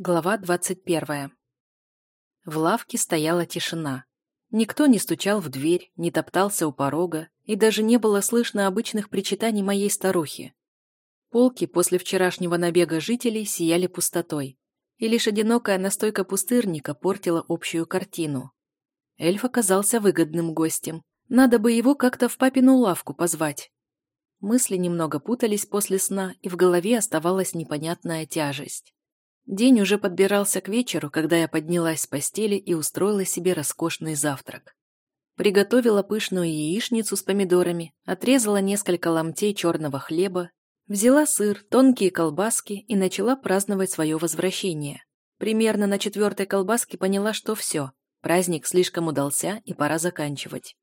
Глава двадцать первая. В лавке стояла тишина. Никто не стучал в дверь, не топтался у порога, и даже не было слышно обычных причитаний моей старухи. Полки после вчерашнего набега жителей сияли пустотой, и лишь одинокая настойка пустырника портила общую картину. Эльф оказался выгодным гостем. Надо бы его как-то в папину лавку позвать. Мысли немного путались после сна, и в голове оставалась непонятная тяжесть. День уже подбирался к вечеру, когда я поднялась с постели и устроила себе роскошный завтрак. Приготовила пышную яичницу с помидорами, отрезала несколько ломтей черного хлеба, взяла сыр, тонкие колбаски и начала праздновать свое возвращение. Примерно на четвертой колбаске поняла, что все, праздник слишком удался и пора заканчивать.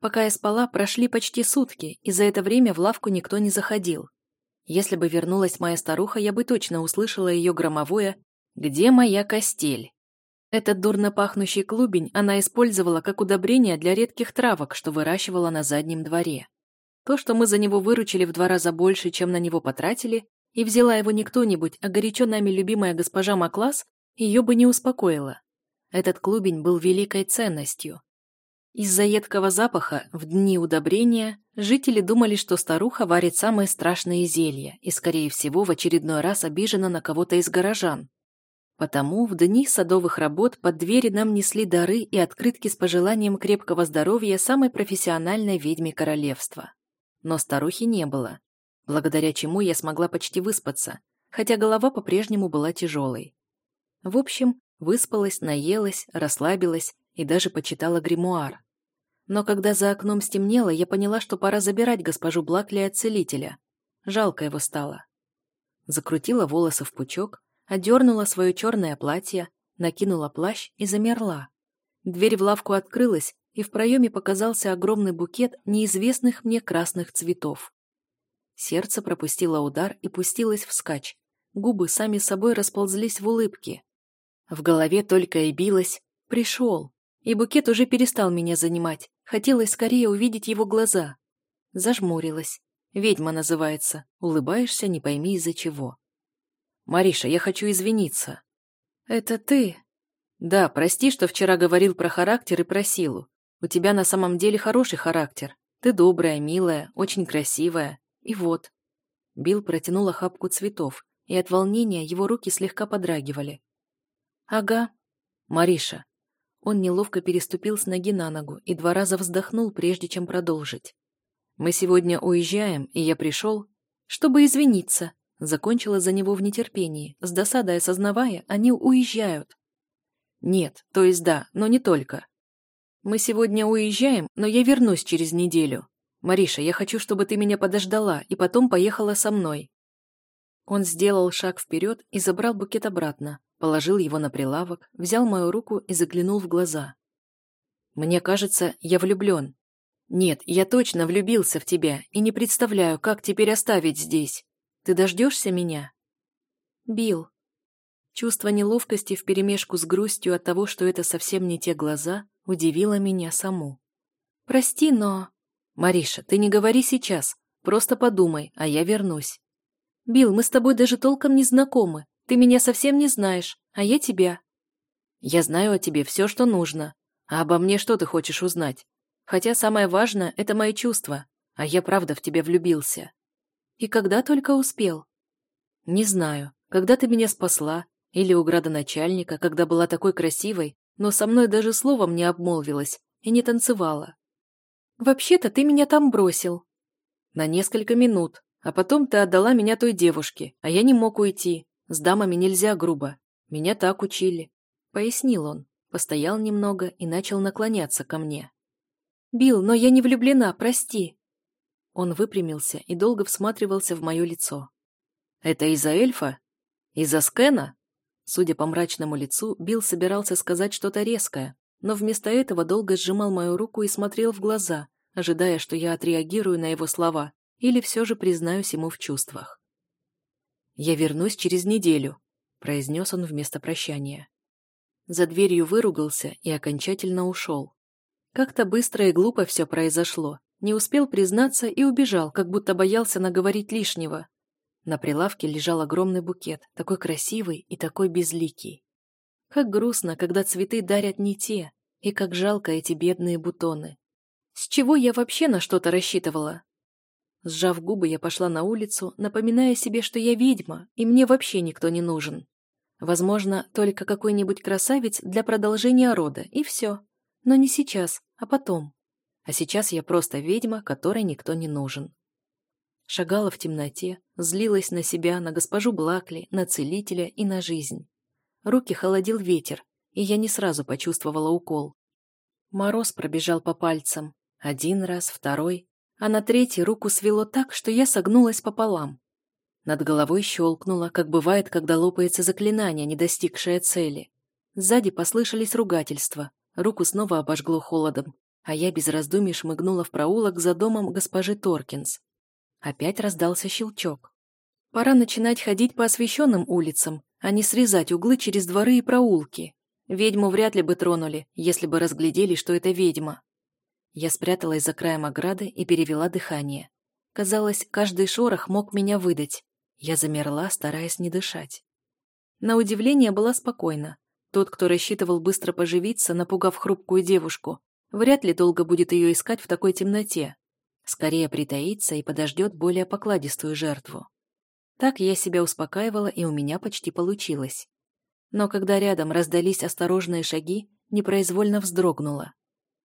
Пока я спала, прошли почти сутки, и за это время в лавку никто не заходил. Если бы вернулась моя старуха, я бы точно услышала ее громовое «Где моя костель?». Этот дурно пахнущий клубень она использовала как удобрение для редких травок, что выращивала на заднем дворе. То, что мы за него выручили в два раза больше, чем на него потратили, и взяла его не кто-нибудь, а горячо нами любимая госпожа Маклас, ее бы не успокоило. Этот клубень был великой ценностью. Из-за едкого запаха в дни удобрения жители думали, что старуха варит самые страшные зелья и, скорее всего, в очередной раз обижена на кого-то из горожан. Потому в дни садовых работ под двери нам несли дары и открытки с пожеланием крепкого здоровья самой профессиональной ведьме королевства. Но старухи не было, благодаря чему я смогла почти выспаться, хотя голова по-прежнему была тяжелой. В общем, выспалась, наелась, расслабилась и даже почитала гримуар. Но когда за окном стемнело, я поняла, что пора забирать госпожу Блакли от целителя. Жалко его стало. Закрутила волосы в пучок, одернула свое черное платье, накинула плащ и замерла. Дверь в лавку открылась, и в проеме показался огромный букет неизвестных мне красных цветов. Сердце пропустило удар и пустилось вскачь. Губы сами собой расползлись в улыбке. В голове только и билось «пришел», и букет уже перестал меня занимать. Хотелось скорее увидеть его глаза. Зажмурилась. Ведьма называется. Улыбаешься, не пойми из-за чего. «Мариша, я хочу извиниться». «Это ты?» «Да, прости, что вчера говорил про характер и про силу. У тебя на самом деле хороший характер. Ты добрая, милая, очень красивая. И вот». Билл протянул охапку цветов, и от волнения его руки слегка подрагивали. «Ага». «Мариша, он неловко переступил с ноги на ногу и два раза вздохнул, прежде чем продолжить. «Мы сегодня уезжаем, и я пришел, чтобы извиниться», закончила за него в нетерпении, с досадой осознавая, они уезжают. «Нет, то есть да, но не только. Мы сегодня уезжаем, но я вернусь через неделю. Мариша, я хочу, чтобы ты меня подождала и потом поехала со мной». Он сделал шаг вперед и забрал букет обратно, Положил его на прилавок, взял мою руку и заглянул в глаза. «Мне кажется, я влюблен. Нет, я точно влюбился в тебя и не представляю, как теперь оставить здесь. Ты дождешься меня?» «Билл». Чувство неловкости вперемешку с грустью от того, что это совсем не те глаза, удивило меня саму. «Прости, но...» «Мариша, ты не говори сейчас. Просто подумай, а я вернусь». «Билл, мы с тобой даже толком не знакомы. Ты меня совсем не знаешь, а я тебя. Я знаю о тебе все, что нужно. А обо мне что ты хочешь узнать? Хотя самое важное — это мои чувства, а я правда в тебя влюбился. И когда только успел? Не знаю, когда ты меня спасла, или у градоначальника, когда была такой красивой, но со мной даже словом не обмолвилась и не танцевала. Вообще-то ты меня там бросил. На несколько минут, а потом ты отдала меня той девушке, а я не мог уйти. С дамами нельзя грубо. Меня так учили. Пояснил он, постоял немного и начал наклоняться ко мне. «Билл, но я не влюблена, прости!» Он выпрямился и долго всматривался в мое лицо. «Это из-за эльфа? Из-за Скена?» Судя по мрачному лицу, Билл собирался сказать что-то резкое, но вместо этого долго сжимал мою руку и смотрел в глаза, ожидая, что я отреагирую на его слова или все же признаюсь ему в чувствах. «Я вернусь через неделю», — произнес он вместо прощания. За дверью выругался и окончательно ушел. Как-то быстро и глупо все произошло. Не успел признаться и убежал, как будто боялся наговорить лишнего. На прилавке лежал огромный букет, такой красивый и такой безликий. Как грустно, когда цветы дарят не те, и как жалко эти бедные бутоны. С чего я вообще на что-то рассчитывала? Сжав губы, я пошла на улицу, напоминая себе, что я ведьма, и мне вообще никто не нужен. Возможно, только какой-нибудь красавец для продолжения рода, и все. Но не сейчас, а потом. А сейчас я просто ведьма, которой никто не нужен. Шагала в темноте, злилась на себя, на госпожу Блакли, на целителя и на жизнь. Руки холодил ветер, и я не сразу почувствовала укол. Мороз пробежал по пальцам. Один раз, второй, а на третий руку свело так, что я согнулась пополам. Над головой щелкнуло, как бывает, когда лопается заклинание, не достигшее цели. Сзади послышались ругательства, руку снова обожгло холодом, а я без раздумий шмыгнула в проулок за домом госпожи Торкинс. Опять раздался щелчок. Пора начинать ходить по освещенным улицам, а не срезать углы через дворы и проулки. Ведьму вряд ли бы тронули, если бы разглядели, что это ведьма. Я спряталась за краем ограды и перевела дыхание. Казалось, каждый шорох мог меня выдать. Я замерла, стараясь не дышать. На удивление была спокойна. Тот, кто рассчитывал быстро поживиться, напугав хрупкую девушку, вряд ли долго будет ее искать в такой темноте. Скорее притаится и подождет более покладистую жертву. Так я себя успокаивала, и у меня почти получилось. Но когда рядом раздались осторожные шаги, непроизвольно вздрогнула.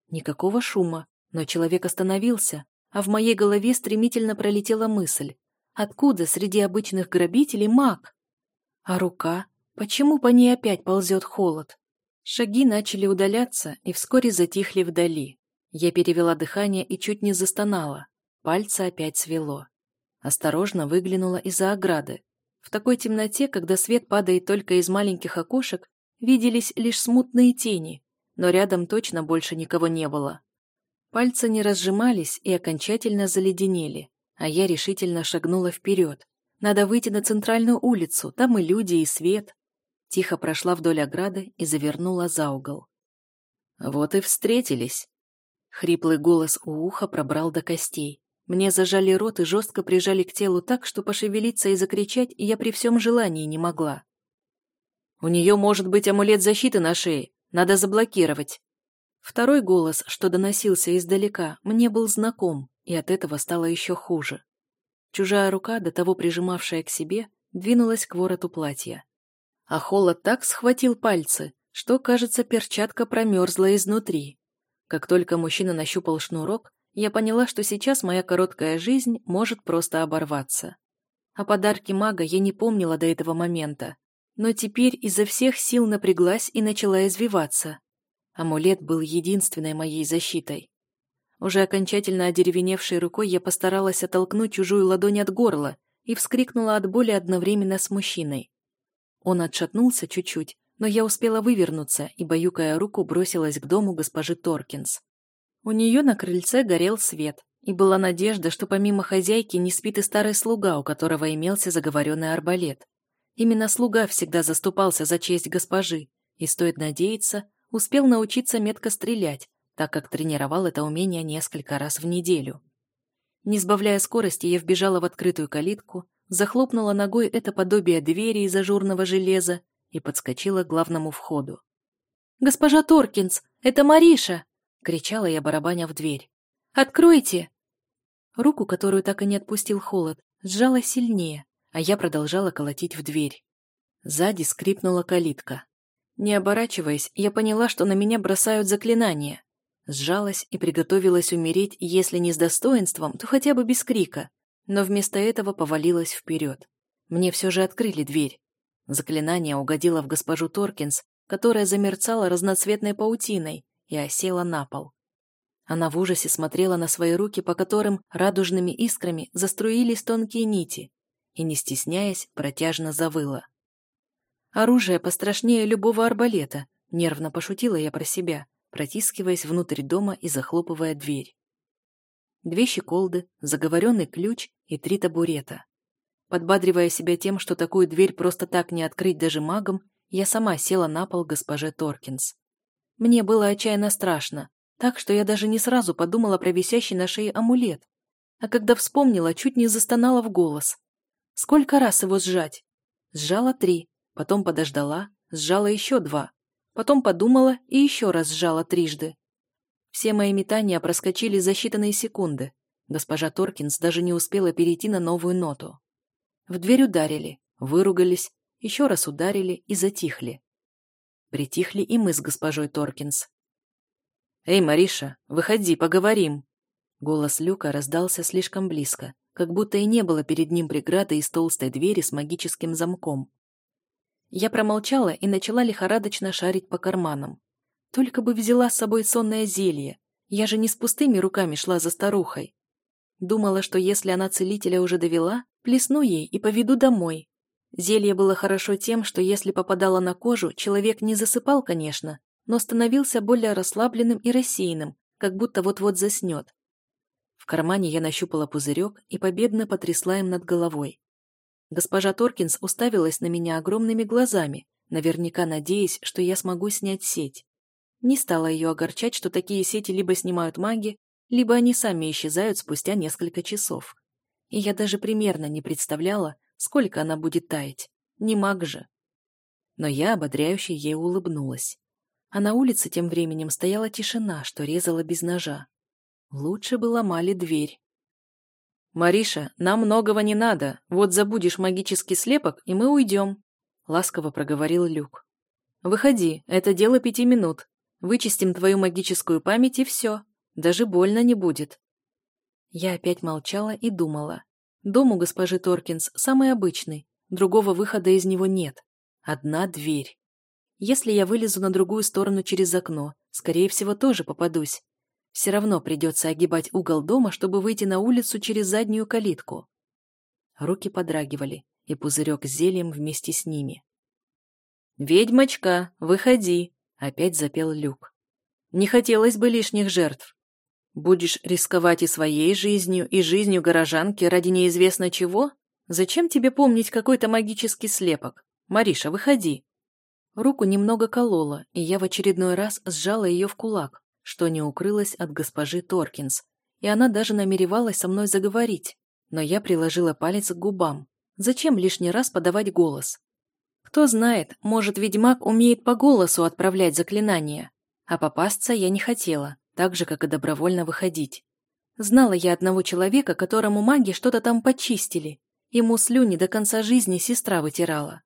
Никакого шума, но человек остановился, а в моей голове стремительно пролетела мысль. Откуда среди обычных грабителей маг? А рука? Почему по ней опять ползет холод? Шаги начали удаляться и вскоре затихли вдали. Я перевела дыхание и чуть не застонала. Пальцы опять свело. Осторожно выглянула из-за ограды. В такой темноте, когда свет падает только из маленьких окошек, виделись лишь смутные тени, но рядом точно больше никого не было. Пальцы не разжимались и окончательно заледенели, а я решительно шагнула вперед. Надо выйти на центральную улицу, там и люди, и свет. Тихо прошла вдоль ограды и завернула за угол. Вот и встретились. Хриплый голос у уха пробрал до костей. Мне зажали рот и жестко прижали к телу так, что пошевелиться и закричать я при всем желании не могла. «У нее может быть амулет защиты на шее. Надо заблокировать». Второй голос, что доносился издалека, мне был знаком, и от этого стало еще хуже. Чужая рука, до того прижимавшая к себе, двинулась к вороту платья. А холод так схватил пальцы, что, кажется, перчатка промерзла изнутри. Как только мужчина нащупал шнурок, я поняла, что сейчас моя короткая жизнь может просто оборваться. О подарке мага я не помнила до этого момента, но теперь изо всех сил напряглась и начала извиваться. Амулет был единственной моей защитой. Уже окончательно одеревеневшей рукой я постаралась оттолкнуть чужую ладонь от горла и вскрикнула от боли одновременно с мужчиной. Он отшатнулся чуть-чуть, но я успела вывернуться и, баюкая руку, бросилась к дому госпожи Торкинс. У нее на крыльце горел свет, и была надежда, что помимо хозяйки не спит и старый слуга, у которого имелся заговоренный арбалет. Именно слуга всегда заступался за честь госпожи, и, стоит надеяться, успел научиться метко стрелять, так как тренировал это умение несколько раз в неделю. Не сбавляя скорости, я вбежала в открытую калитку, захлопнула ногой это подобие двери из ажурного железа и подскочила к главному входу. «Госпожа Торкинс, это Мариша!» — кричала я, барабаня в дверь. «Откройте!» Руку, которую так и не отпустил холод, сжала сильнее, а я продолжала колотить в дверь. Сзади скрипнула калитка. Не оборачиваясь, я поняла, что на меня бросают заклинания. Сжалась и приготовилась умереть, если не с достоинством, то хотя бы без крика, но вместо этого повалилась вперед. Мне все же открыли дверь. Заклинание угодило в госпожу Торкинс, которая замерцала разноцветной паутиной и осела на пол. Она в ужасе смотрела на свои руки, по которым радужными искрами заструились тонкие нити, и, не стесняясь, протяжно завыла. «Оружие пострашнее любого арбалета», — нервно пошутила я про себя, протискиваясь внутрь дома и захлопывая дверь. Две щеколды, заговоренный ключ и три табурета. Подбадривая себя тем, что такую дверь просто так не открыть даже магом, я сама села на пол госпоже Торкинс. Мне было отчаянно страшно, так что я даже не сразу подумала про висящий на шее амулет, а когда вспомнила, чуть не застонала в голос. Сколько раз его сжать? Сжала три, потом подождала, сжала еще два, потом подумала и еще раз сжала трижды. Все мои метания проскочили за считанные секунды. Госпожа Торкинс даже не успела перейти на новую ноту. В дверь ударили, выругались, еще раз ударили и затихли. Притихли и мы с госпожой Торкинс. «Эй, Мариша, выходи, поговорим!» Голос Люка раздался слишком близко, как будто и не было перед ним преграды из толстой двери с магическим замком. Я промолчала и начала лихорадочно шарить по карманам. Только бы взяла с собой сонное зелье. Я же не с пустыми руками шла за старухой. Думала, что если она целителя уже довела, плесну ей и поведу домой. Зелье было хорошо тем, что если попадало на кожу, человек не засыпал, конечно, но становился более расслабленным и рассеянным, как будто вот-вот заснет. Кармане я нащупала пузырек и победно потрясла им над головой. Госпожа Торкинс уставилась на меня огромными глазами, наверняка надеясь, что я смогу снять сеть. Не стала ее огорчать, что такие сети либо снимают маги, либо они сами исчезают спустя несколько часов. И я даже примерно не представляла, сколько она будет таять. Не маг же. Но я ободряюще ей улыбнулась. А на улице тем временем стояла тишина, что резала без ножа. Лучше бы ломали дверь. «Мариша, нам многого не надо. Вот забудешь магический слепок, и мы уйдем», — ласково проговорил Люк. «Выходи, это дело пяти минут. Вычистим твою магическую память, и все. Даже больно не будет». Я опять молчала и думала. Дом у госпожи Торкинс самый обычный, другого выхода из него нет. Одна дверь. Если я вылезу на другую сторону через окно, скорее всего, тоже попадусь. Все равно придется огибать угол дома, чтобы выйти на улицу через заднюю калитку. Руки подрагивали, и пузырек с зельем вместе с ними. «Ведьмочка, выходи!» — опять запел Люк. «Не хотелось бы лишних жертв. Будешь рисковать и своей жизнью, и жизнью горожанки ради неизвестно чего? Зачем тебе помнить какой-то магический слепок? Мариша, выходи!» Руку немного колола, и я в очередной раз сжала ее в кулак, что не укрылось от госпожи Торкинс, и она даже намеревалась со мной заговорить, но я приложила палец к губам. Зачем лишний раз подавать голос? Кто знает, может, ведьмак умеет по голосу отправлять заклинания, а попасться я не хотела, так же, как и добровольно выходить. Знала я одного человека, которому маги что-то там почистили. Ему слюни до конца жизни сестра вытирала.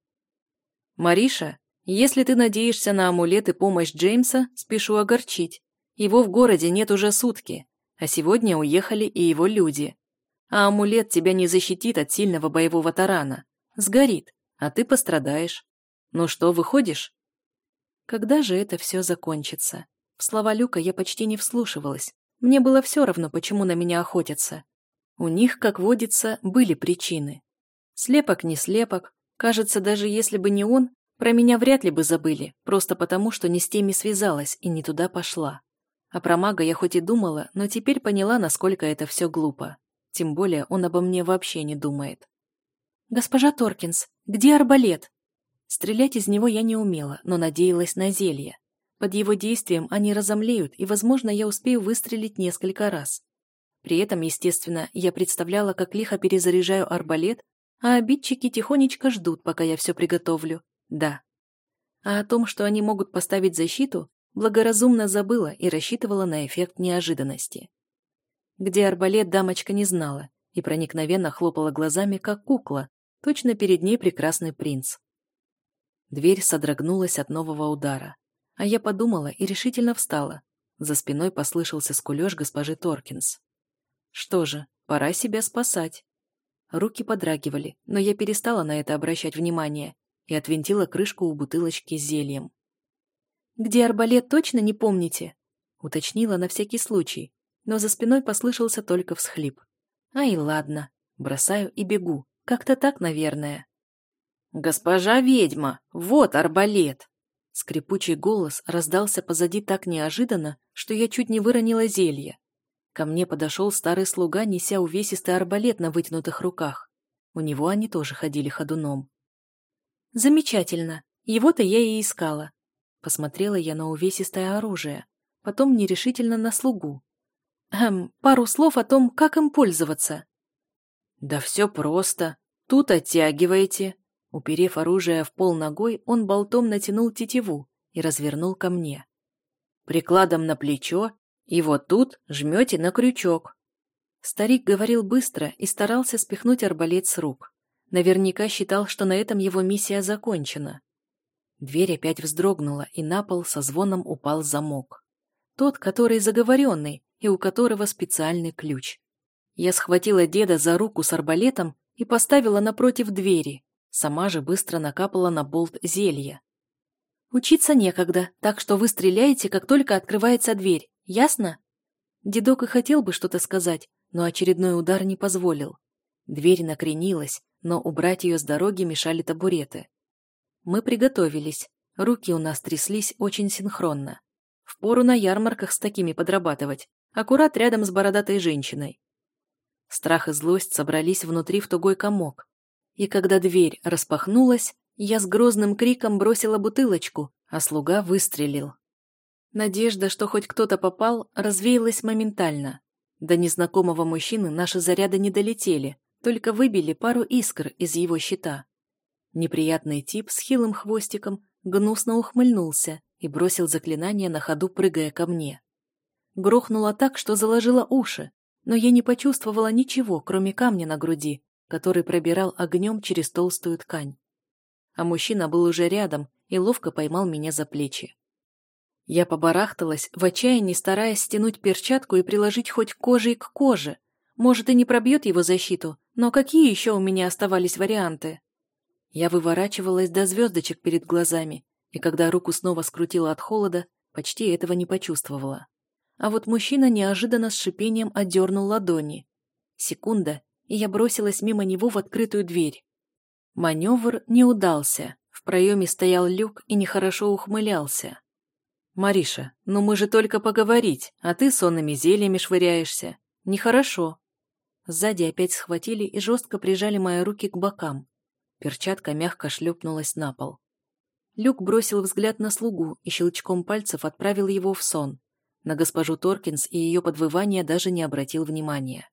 «Мариша, если ты надеешься на амулет и помощь Джеймса, спешу огорчить. Его в городе нет уже сутки, а сегодня уехали и его люди. А амулет тебя не защитит от сильного боевого тарана. Сгорит, а ты пострадаешь. Ну что, выходишь? Когда же это все закончится? В слова Люка я почти не вслушивалась. Мне было все равно, почему на меня охотятся. У них, как водится, были причины. Слепок не слепок. Кажется, даже если бы не он, про меня вряд ли бы забыли, просто потому, что не с теми связалась и не туда пошла. А про мага я хоть и думала, но теперь поняла, насколько это все глупо. Тем более он обо мне вообще не думает. «Госпожа Торкинс, где арбалет?» Стрелять из него я не умела, но надеялась на зелье. Под его действием они разомлеют, и, возможно, я успею выстрелить несколько раз. При этом, естественно, я представляла, как лихо перезаряжаю арбалет, а обидчики тихонечко ждут, пока я все приготовлю. Да. А о том, что они могут поставить защиту, Благоразумно забыла и рассчитывала на эффект неожиданности. Где арбалет дамочка не знала и проникновенно хлопала глазами, как кукла, точно перед ней прекрасный принц. Дверь содрогнулась от нового удара, а я подумала и решительно встала. За спиной послышался скулеж госпожи Торкинс. Что же, пора себя спасать. Руки подрагивали, но я перестала на это обращать внимание и отвинтила крышку у бутылочки с зельем. «Где арбалет, точно не помните?» Уточнила на всякий случай, но за спиной послышался только всхлип. «Ай, ладно, бросаю и бегу. Как-то так, наверное». «Госпожа ведьма, вот арбалет!» Скрипучий голос раздался позади так неожиданно, что я чуть не выронила зелье. Ко мне подошел старый слуга, неся увесистый арбалет на вытянутых руках. У него они тоже ходили ходуном. «Замечательно. Его-то я и искала. Посмотрела я на увесистое оружие, потом нерешительно на слугу. Эм, пару слов о том, как им пользоваться. Да все просто. тут оттягиваете». Уперев оружие в пол ногой, он болтом натянул тетиву и развернул ко мне. Прикладом на плечо, и вот тут жмете на крючок. Старик говорил быстро и старался спихнуть арбалет с рук. Наверняка считал, что на этом его миссия закончена. Дверь опять вздрогнула, и на пол со звоном упал замок. Тот, который заговоренный, и у которого специальный ключ. Я схватила деда за руку с арбалетом и поставила напротив двери, сама же быстро накапала на болт зелья. «Учиться некогда, так что вы стреляете, как только открывается дверь, ясно?» Дедок и хотел бы что-то сказать, но очередной удар не позволил. Дверь накренилась, но убрать ее с дороги мешали табуреты. Мы приготовились, руки у нас тряслись очень синхронно. Впору на ярмарках с такими подрабатывать, аккурат рядом с бородатой женщиной. Страх и злость собрались внутри в тугой комок. И когда дверь распахнулась, я с грозным криком бросила бутылочку, а слуга выстрелил. Надежда, что хоть кто-то попал, развеялась моментально. До незнакомого мужчины наши заряды не долетели, только выбили пару искр из его щита. Неприятный тип с хилым хвостиком гнусно ухмыльнулся и бросил заклинание на ходу, прыгая ко мне. Грохнуло так, что заложило уши, но я не почувствовала ничего, кроме камня на груди, который пробирал огнем через толстую ткань. А мужчина был уже рядом и ловко поймал меня за плечи. Я побарахталась, в отчаянии стараясь стянуть перчатку и приложить хоть кожей к коже. Может, и не пробьет его защиту, но какие еще у меня оставались варианты? Я выворачивалась до звездочек перед глазами, и когда руку снова скрутила от холода, почти этого не почувствовала. А вот мужчина неожиданно с шипением отдернул ладони. Секунда, и я бросилась мимо него в открытую дверь. Маневр не удался. В проеме стоял люк и нехорошо ухмылялся. «Мариша, ну мы же только поговорить, а ты сонными зельями швыряешься. Нехорошо». Сзади опять схватили и жестко прижали мои руки к бокам. Перчатка мягко шлепнулась на пол. Люк бросил взгляд на слугу и щелчком пальцев отправил его в сон. На госпожу Торкинс и ее подвывание даже не обратил внимания.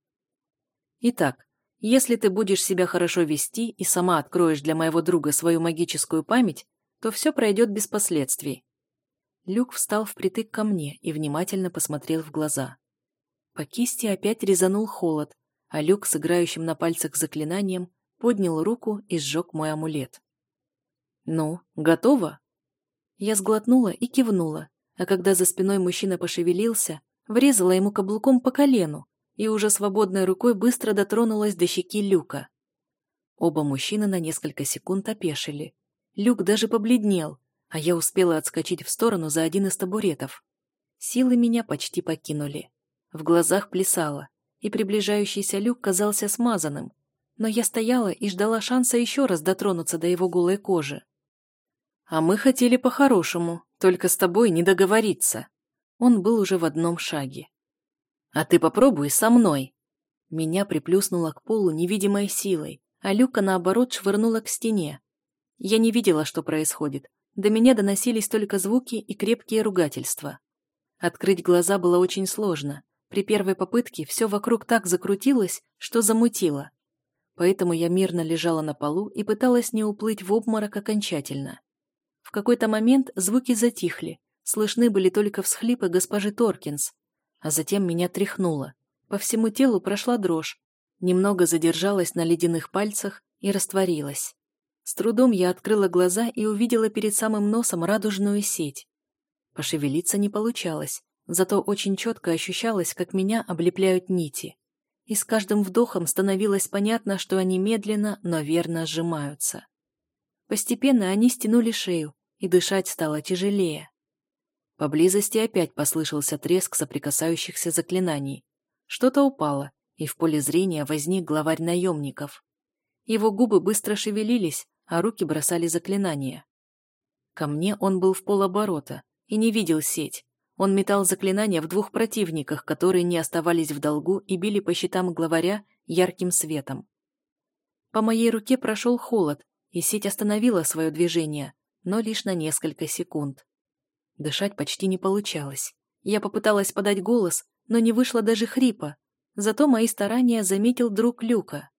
«Итак, если ты будешь себя хорошо вести и сама откроешь для моего друга свою магическую память, то все пройдет без последствий». Люк встал впритык ко мне и внимательно посмотрел в глаза. По кисти опять резанул холод, а Люк с играющим на пальцах заклинанием поднял руку и сжег мой амулет. «Ну, готово?» Я сглотнула и кивнула, а когда за спиной мужчина пошевелился, врезала ему каблуком по колену и уже свободной рукой быстро дотронулась до щеки Люка. Оба мужчины на несколько секунд опешили. Люк даже побледнел, а я успела отскочить в сторону за один из табуретов. Силы меня почти покинули. В глазах плясало, и приближающийся люк казался смазанным, но я стояла и ждала шанса еще раз дотронуться до его голой кожи. «А мы хотели по-хорошему, только с тобой не договориться». Он был уже в одном шаге. «А ты попробуй со мной». Меня приплюснуло к полу невидимой силой, а Люка, наоборот, швырнула к стене. Я не видела, что происходит. До меня доносились только звуки и крепкие ругательства. Открыть глаза было очень сложно. При первой попытке все вокруг так закрутилось, что замутило. Поэтому я мирно лежала на полу и пыталась не уплыть в обморок окончательно. В какой-то момент звуки затихли, слышны были только всхлипы госпожи Торкинс, а затем меня тряхнуло. По всему телу прошла дрожь, немного задержалась на ледяных пальцах и растворилась. С трудом я открыла глаза и увидела перед самым носом радужную сеть. Пошевелиться не получалось, Зато очень четко ощущалось, как меня облепляют нити. И с каждым вдохом становилось понятно, что они медленно, но верно сжимаются. Постепенно они стянули шею, и дышать стало тяжелее. Поблизости опять послышался треск соприкасающихся заклинаний. Что-то упало, и в поле зрения возник главарь наемников. Его губы быстро шевелились, а руки бросали заклинания. Ко мне он был в полоборота и не видел сеть, он метал заклинания в двух противниках, которые не оставались в долгу и били по щитам главаря ярким светом. По моей руке прошел холод, и сеть остановила свое движение, но лишь на несколько секунд. Дышать почти не получалось. Я попыталась подать голос, но не вышло даже хрипа, зато мои старания заметил друг Люка.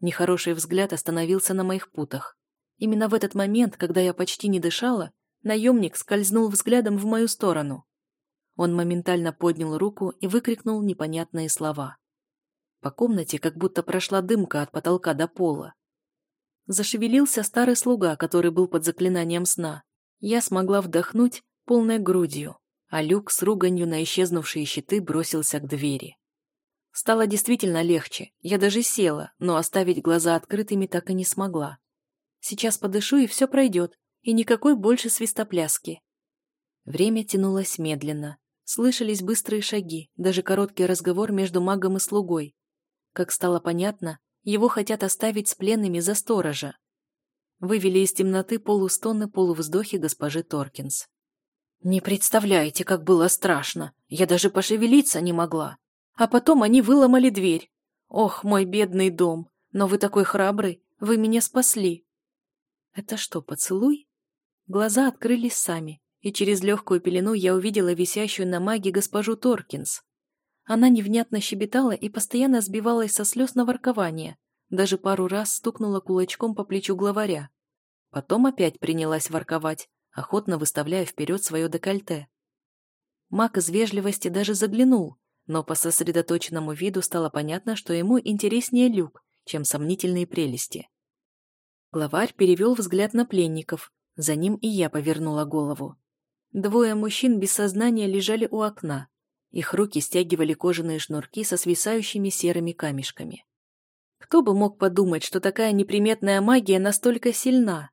Нехороший взгляд остановился на моих путах. Именно в этот момент, когда я почти не дышала, наемник скользнул взглядом в мою сторону. Он моментально поднял руку и выкрикнул непонятные слова. По комнате как будто прошла дымка от потолка до пола. Зашевелился старый слуга, который был под заклинанием сна. Я смогла вдохнуть полной грудью, а люк с руганью на исчезнувшие щиты бросился к двери. Стало действительно легче. Я даже села, но оставить глаза открытыми так и не смогла. Сейчас подышу, и все пройдет, и никакой больше свистопляски. Время тянулось медленно. Слышались быстрые шаги, даже короткий разговор между магом и слугой. Как стало понятно, его хотят оставить с пленными за сторожа. Вывели из темноты полустоны полувздохи госпожи Торкинс. «Не представляете, как было страшно! Я даже пошевелиться не могла!» А потом они выломали дверь. Ох, мой бедный дом, но вы такой храбрый, вы меня спасли. Это что, поцелуй? Глаза открылись сами, и через легкую пелену я увидела висящую на маге госпожу Торкинс. Она невнятно щебетала и постоянно сбивалась со слез на воркование, даже пару раз стукнула кулачком по плечу главаря. Потом опять принялась ворковать, охотно выставляя вперед свое декольте. Маг из вежливости даже заглянул, но по сосредоточенному виду стало понятно, что ему интереснее люк, чем сомнительные прелести. Главарь перевел взгляд на пленников, за ним и я повернула голову. Двое мужчин без сознания лежали у окна. Их руки стягивали кожаные шнурки со свисающими серыми камешками. Кто бы мог подумать, что такая неприметная магия настолько сильна?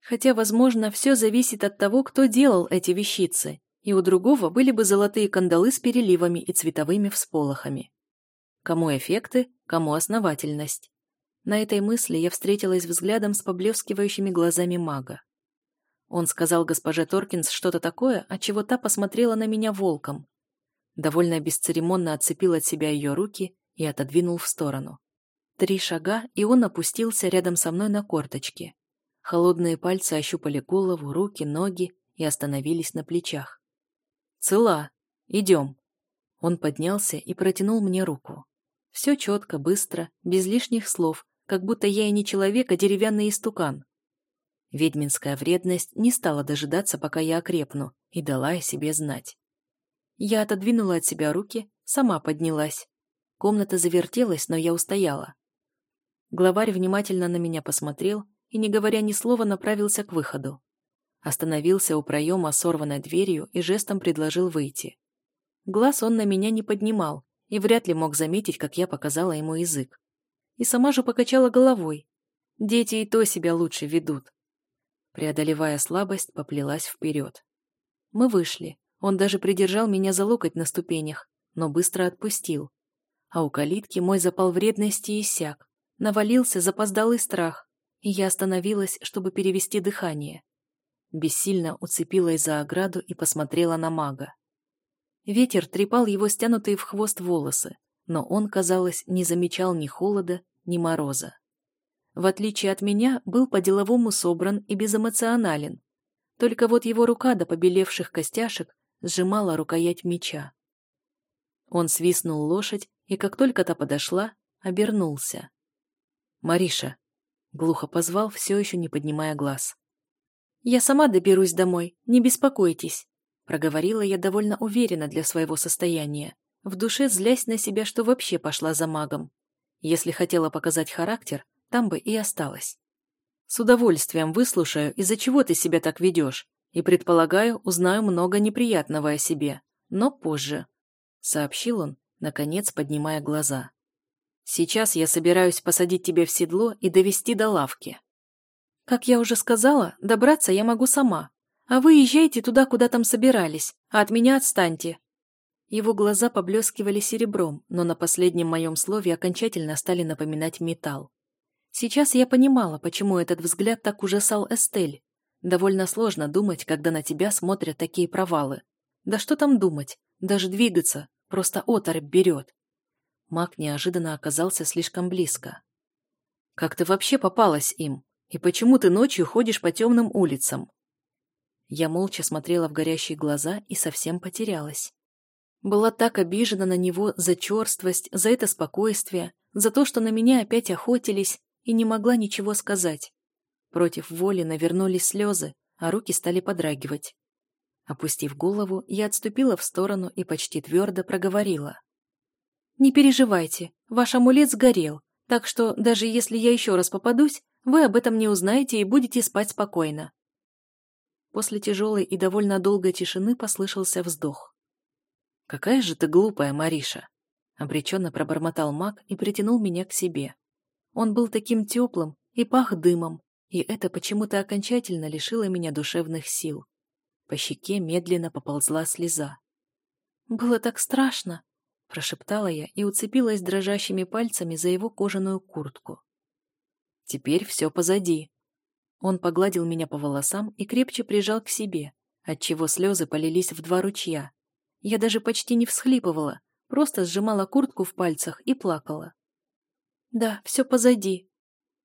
Хотя, возможно, все зависит от того, кто делал эти вещицы и у другого были бы золотые кандалы с переливами и цветовыми всполохами. Кому эффекты, кому основательность. На этой мысли я встретилась взглядом с поблескивающими глазами мага. Он сказал госпоже Торкинс что-то такое, от чего та посмотрела на меня волком. Довольно бесцеремонно отцепил от себя ее руки и отодвинул в сторону. Три шага, и он опустился рядом со мной на корточки. Холодные пальцы ощупали голову, руки, ноги и остановились на плечах. «Цела. Идем». Он поднялся и протянул мне руку. Все четко, быстро, без лишних слов, как будто я и не человек, а деревянный истукан. Ведьминская вредность не стала дожидаться, пока я окрепну, и дала о себе знать. Я отодвинула от себя руки, сама поднялась. Комната завертелась, но я устояла. Главарь внимательно на меня посмотрел и, не говоря ни слова, направился к выходу. Остановился у проема сорванной дверью и жестом предложил выйти. Глаз он на меня не поднимал и вряд ли мог заметить, как я показала ему язык. И сама же покачала головой. Дети и то себя лучше ведут. Преодолевая слабость, поплелась вперед. Мы вышли. Он даже придержал меня за локоть на ступенях, но быстро отпустил. А у калитки мой запал вредности иссяк. Навалился запоздалый страх, и я остановилась, чтобы перевести дыхание бессильно уцепилась за ограду и посмотрела на мага. Ветер трепал его стянутые в хвост волосы, но он, казалось, не замечал ни холода, ни мороза. В отличие от меня, был по-деловому собран и безэмоционален. Только вот его рука до побелевших костяшек сжимала рукоять меча. Он свистнул лошадь, и как только та подошла, обернулся. «Мариша!» — глухо позвал, все еще не поднимая глаз. «Я сама доберусь домой, не беспокойтесь», — проговорила я довольно уверенно для своего состояния, в душе злясь на себя, что вообще пошла за магом. Если хотела показать характер, там бы и осталась. «С удовольствием выслушаю, из-за чего ты себя так ведешь, и, предполагаю, узнаю много неприятного о себе, но позже», — сообщил он, наконец поднимая глаза. «Сейчас я собираюсь посадить тебя в седло и довести до лавки». Как я уже сказала, добраться я могу сама. А вы езжайте туда, куда там собирались, а от меня отстаньте». Его глаза поблескивали серебром, но на последнем моем слове окончательно стали напоминать металл. Сейчас я понимала, почему этот взгляд так ужасал Эстель. Довольно сложно думать, когда на тебя смотрят такие провалы. Да что там думать, даже двигаться, просто оторопь берет. Маг неожиданно оказался слишком близко. «Как ты вообще попалась им?» И почему ты ночью ходишь по темным улицам?» Я молча смотрела в горящие глаза и совсем потерялась. Была так обижена на него за черствость, за это спокойствие, за то, что на меня опять охотились, и не могла ничего сказать. Против воли навернулись слезы, а руки стали подрагивать. Опустив голову, я отступила в сторону и почти твердо проговорила. «Не переживайте, ваш амулет сгорел, так что даже если я еще раз попадусь, вы об этом не узнаете и будете спать спокойно». После тяжелой и довольно долгой тишины послышался вздох. «Какая же ты глупая, Мариша!» Обреченно пробормотал маг и притянул меня к себе. Он был таким теплым и пах дымом, и это почему-то окончательно лишило меня душевных сил. По щеке медленно поползла слеза. «Было так страшно!» – прошептала я и уцепилась дрожащими пальцами за его кожаную куртку. «Теперь все позади». Он погладил меня по волосам и крепче прижал к себе, отчего слезы полились в два ручья. Я даже почти не всхлипывала, просто сжимала куртку в пальцах и плакала. «Да, все позади».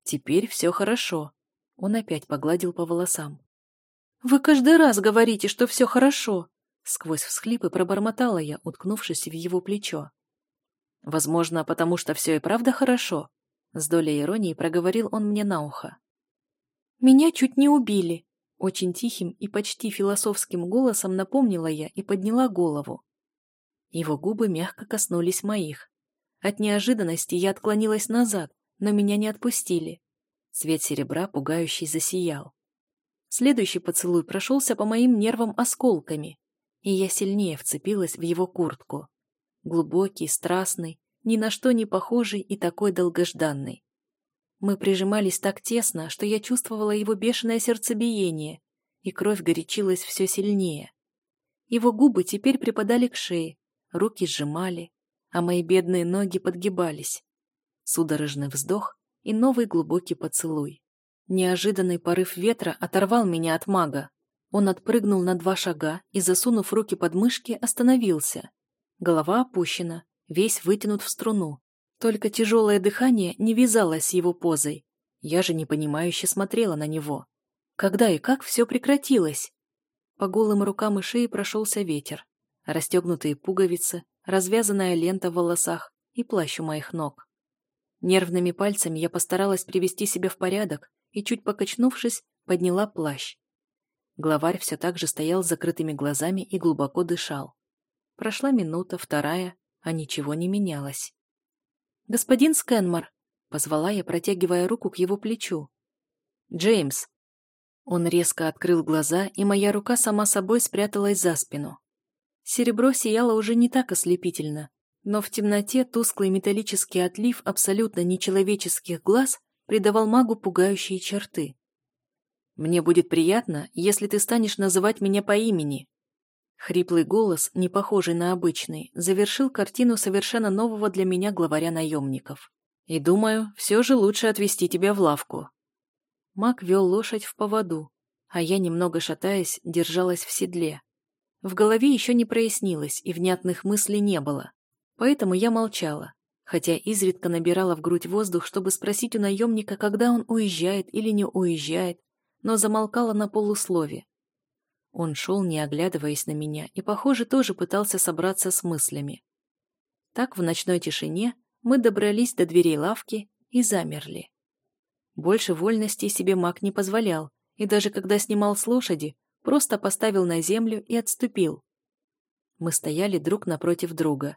«Теперь все хорошо». Он опять погладил по волосам. «Вы каждый раз говорите, что все хорошо!» Сквозь всхлипы пробормотала я, уткнувшись в его плечо. «Возможно, потому что все и правда хорошо?» С долей иронии проговорил он мне на ухо. «Меня чуть не убили!» Очень тихим и почти философским голосом напомнила я и подняла голову. Его губы мягко коснулись моих. От неожиданности я отклонилась назад, но меня не отпустили. Цвет серебра пугающий засиял. Следующий поцелуй прошелся по моим нервам осколками, и я сильнее вцепилась в его куртку. Глубокий, страстный, ни на что не похожий и такой долгожданный. Мы прижимались так тесно, что я чувствовала его бешеное сердцебиение, и кровь горячилась все сильнее. Его губы теперь припадали к шее, руки сжимали, а мои бедные ноги подгибались. Судорожный вздох и новый глубокий поцелуй. Неожиданный порыв ветра оторвал меня от мага. Он отпрыгнул на два шага и, засунув руки под мышки, остановился. Голова опущена, весь вытянут в струну. Только тяжелое дыхание не вязалось с его позой. Я же непонимающе смотрела на него. Когда и как все прекратилось? По голым рукам и шее прошелся ветер. Расстегнутые пуговицы, развязанная лента в волосах и плащ у моих ног. Нервными пальцами я постаралась привести себя в порядок и, чуть покачнувшись, подняла плащ. Главарь все так же стоял с закрытыми глазами и глубоко дышал. Прошла минута, вторая, а ничего не менялось. «Господин Скэнмор!» — позвала я, протягивая руку к его плечу. «Джеймс!» Он резко открыл глаза, и моя рука сама собой спряталась за спину. Серебро сияло уже не так ослепительно, но в темноте тусклый металлический отлив абсолютно нечеловеческих глаз придавал магу пугающие черты. «Мне будет приятно, если ты станешь называть меня по имени». Хриплый голос, не похожий на обычный, завершил картину совершенно нового для меня главаря наемников. «И думаю, все же лучше отвезти тебя в лавку». Маг вел лошадь в поводу, а я, немного шатаясь, держалась в седле. В голове еще не прояснилось, и внятных мыслей не было. Поэтому я молчала, хотя изредка набирала в грудь воздух, чтобы спросить у наемника, когда он уезжает или не уезжает, но замолкала на полуслове. Он шел, не оглядываясь на меня, и, похоже, тоже пытался собраться с мыслями. Так в ночной тишине мы добрались до дверей лавки и замерли. Больше вольности себе маг не позволял, и даже когда снимал с лошади, просто поставил на землю и отступил. Мы стояли друг напротив друга.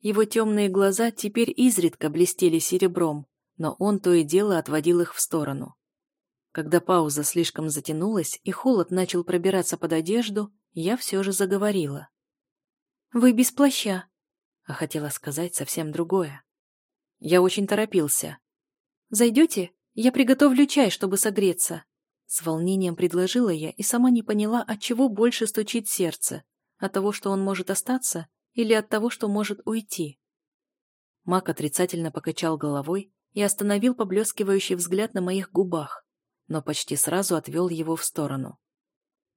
Его темные глаза теперь изредка блестели серебром, но он то и дело отводил их в сторону. Когда пауза слишком затянулась и холод начал пробираться под одежду, я все же заговорила. «Вы без плаща», а хотела сказать совсем другое. Я очень торопился. «Зайдете? Я приготовлю чай, чтобы согреться». С волнением предложила я и сама не поняла, от чего больше стучит сердце. От того, что он может остаться, или от того, что может уйти. Мак отрицательно покачал головой и остановил поблескивающий взгляд на моих губах, но почти сразу отвел его в сторону.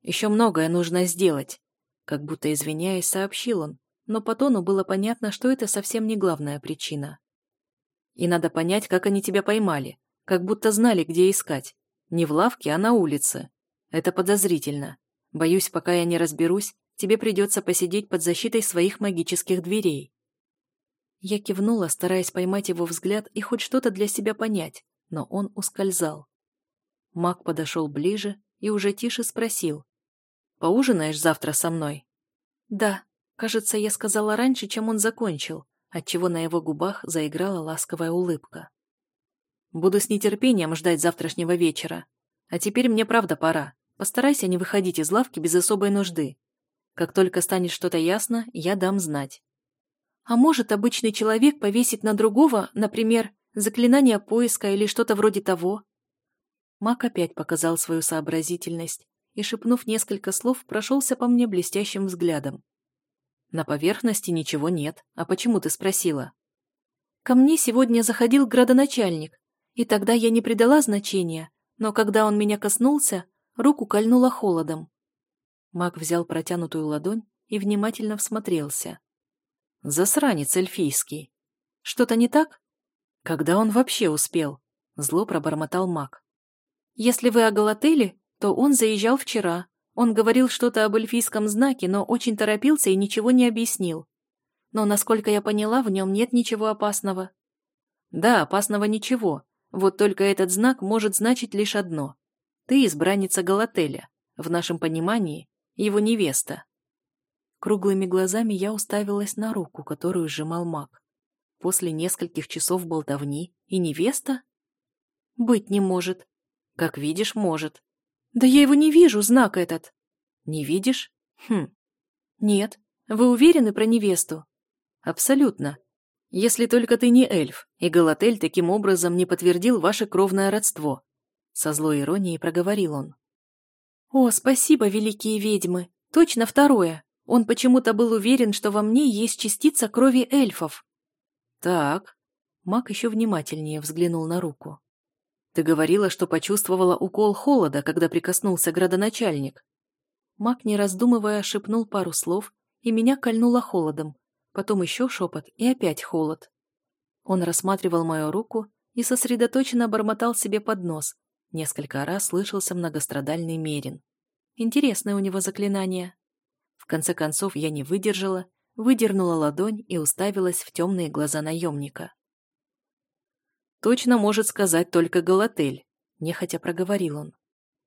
«Еще многое нужно сделать», как будто извиняясь, сообщил он, но по тону было понятно, что это совсем не главная причина. «И надо понять, как они тебя поймали, как будто знали, где искать. Не в лавке, а на улице. Это подозрительно. Боюсь, пока я не разберусь, тебе придется посидеть под защитой своих магических дверей. Я кивнула, стараясь поймать его взгляд и хоть что-то для себя понять, но он ускользал. Мак подошел ближе и уже тише спросил. «Поужинаешь завтра со мной?» «Да», кажется, я сказала раньше, чем он закончил, отчего на его губах заиграла ласковая улыбка. «Буду с нетерпением ждать завтрашнего вечера. А теперь мне правда пора. Постарайся не выходить из лавки без особой нужды. Как только станет что-то ясно, я дам знать». А может, обычный человек повесить на другого, например, заклинание поиска или что-то вроде того? Мак опять показал свою сообразительность и, шепнув несколько слов, прошелся по мне блестящим взглядом. «На поверхности ничего нет. А почему ты спросила?» «Ко мне сегодня заходил градоначальник, и тогда я не придала значения, но когда он меня коснулся, руку кольнуло холодом». Мак взял протянутую ладонь и внимательно всмотрелся. Засранец эльфийский. Что-то не так? Когда он вообще успел? Зло пробормотал маг. Если вы о Галателе, то он заезжал вчера. Он говорил что-то об эльфийском знаке, но очень торопился и ничего не объяснил. Но, насколько я поняла, в нем нет ничего опасного. Да, опасного ничего. Вот только этот знак может значить лишь одно. Ты избранница Галателя. В нашем понимании, его невеста. Круглыми глазами я уставилась на руку, которую сжимал маг. После нескольких часов болтовни и невеста? Быть не может. Как видишь, может. Да я его не вижу, знак этот. Не видишь? Хм. Нет. Вы уверены про невесту? Абсолютно. Если только ты не эльф, и Галатель таким образом не подтвердил ваше кровное родство. Со злой иронией проговорил он. О, спасибо, великие ведьмы. Точно второе. Он почему-то был уверен, что во мне есть частица крови эльфов. Так. Мак еще внимательнее взглянул на руку. Ты говорила, что почувствовала укол холода, когда прикоснулся градоначальник. Мак, не раздумывая, шепнул пару слов, и меня кольнуло холодом. Потом еще шепот и опять холод. Он рассматривал мою руку и сосредоточенно бормотал себе под нос. Несколько раз слышался многострадальный мерин. Интересное у него заклинание. В конце концов я не выдержала, выдернула ладонь и уставилась в темные глаза наемника. «Точно может сказать только Галатель», – нехотя проговорил он.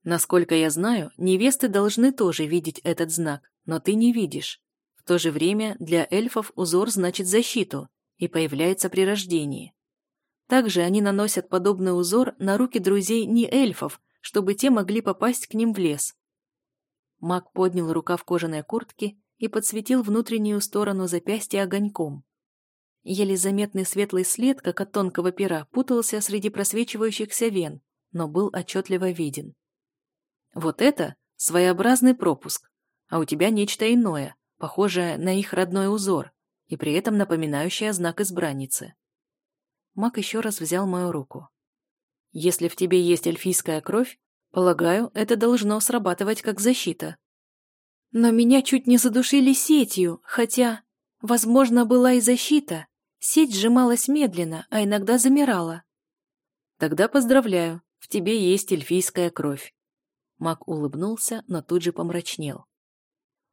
«Насколько я знаю, невесты должны тоже видеть этот знак, но ты не видишь. То же время для эльфов узор значит защиту и появляется при рождении. Также они наносят подобный узор на руки друзей не эльфов, чтобы те могли попасть к ним в лес. Маг поднял рукав кожаной куртки и подсветил внутреннюю сторону запястья огоньком. Еле заметный светлый след, как от тонкого пера, путался среди просвечивающихся вен, но был отчетливо виден. Вот это своеобразный пропуск, а у тебя нечто иное, похожее на их родной узор и при этом напоминающее знак избранницы. Маг еще раз взял мою руку. Если в тебе есть эльфийская кровь, Полагаю, это должно срабатывать как защита. Но меня чуть не задушили сетью, хотя, возможно, была и защита. Сеть сжималась медленно, а иногда замирала. Тогда поздравляю, в тебе есть эльфийская кровь. Мак улыбнулся, но тут же помрачнел.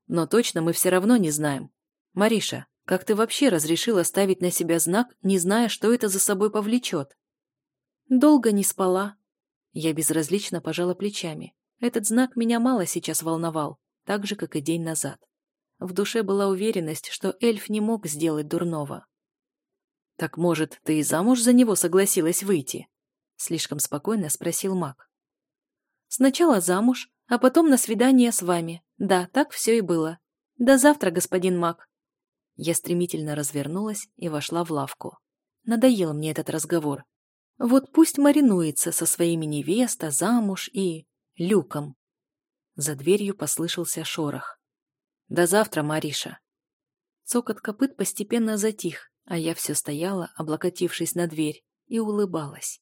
Но точно мы все равно не знаем. Мариша, как ты вообще разрешила ставить на себя знак, не зная, что это за собой повлечет? Долго не спала, я безразлично пожала плечами. Этот знак меня мало сейчас волновал, так же, как и день назад. В душе была уверенность, что эльф не мог сделать дурного. «Так, может, ты и замуж за него согласилась выйти?» Слишком спокойно спросил маг. «Сначала замуж, а потом на свидание с вами. Да, так все и было. До завтра, господин маг». Я стремительно развернулась и вошла в лавку. Надоел мне этот разговор. Вот пусть маринуется со своими невеста, замуж и... люком. За дверью послышался шорох. «До завтра, Мариша!» Цокот копыт постепенно затих, а я все стояла, облокотившись на дверь, и улыбалась.